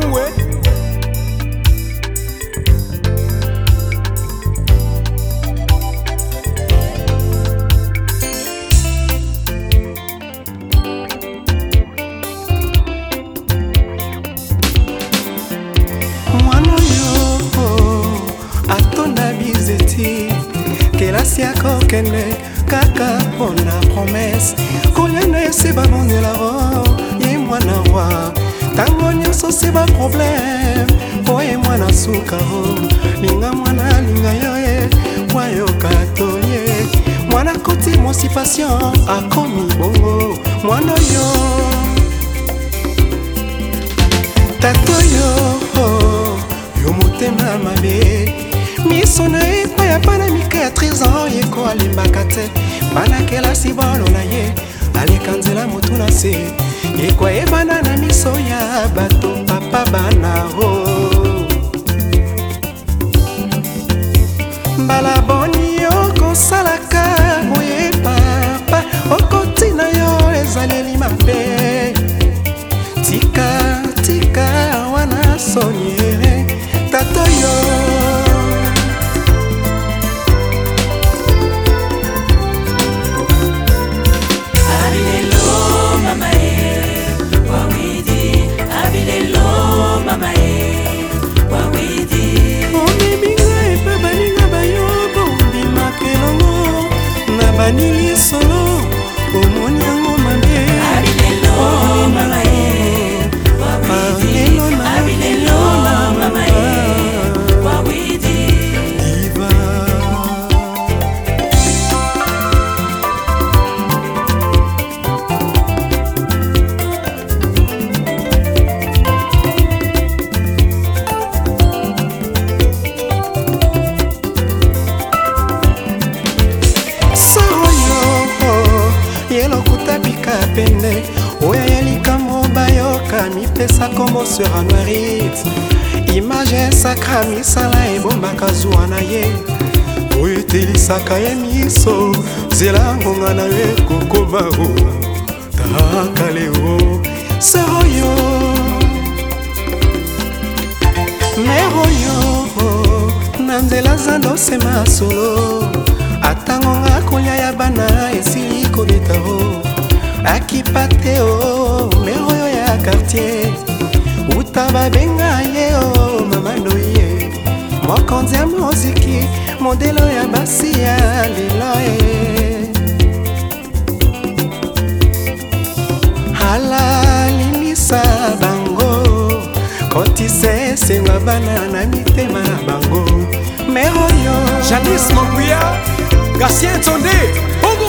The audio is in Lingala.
kuwe mwana oyo atonda bizeti kelasi akokende kaka mpona promese kolia na eseba bonzelaro oh, ye mwana wa ntango nyonso se baproblème oye mwana suka o oh. linga mwana linga yo eh. ye wayoka toye mwana koti émancipation akomi bongo mwana yo tato yo oh. yo motema mabe miso na eh. ye kwaya bana mika ya 13 ans ye ko alembaka te bana kelasi bolo na ye naleka nzela motu na se ekoyebana na miso ya bato papa bana o mbala boni okosalaka oy banili solo omoni pene oyo ya likambo bayoka mipesa kombo sur anoirite image sakra misala ebombaka zuwa na ye oyo etelisaka ye miso zela ngonga na yo ekokoma o taka leo se oyo mer oyo na nzela zando nsema solo atango ngakolia ya bana esili kobeta o akipa te o mer oyo ya kartier uta babenga ye o mamando ye mokonzi ya moziki modelo ya basi ya lelo e alalimisa bango kotisa esenga bana na mitema na bango mer oyo janis mokuya gasien tonde bongo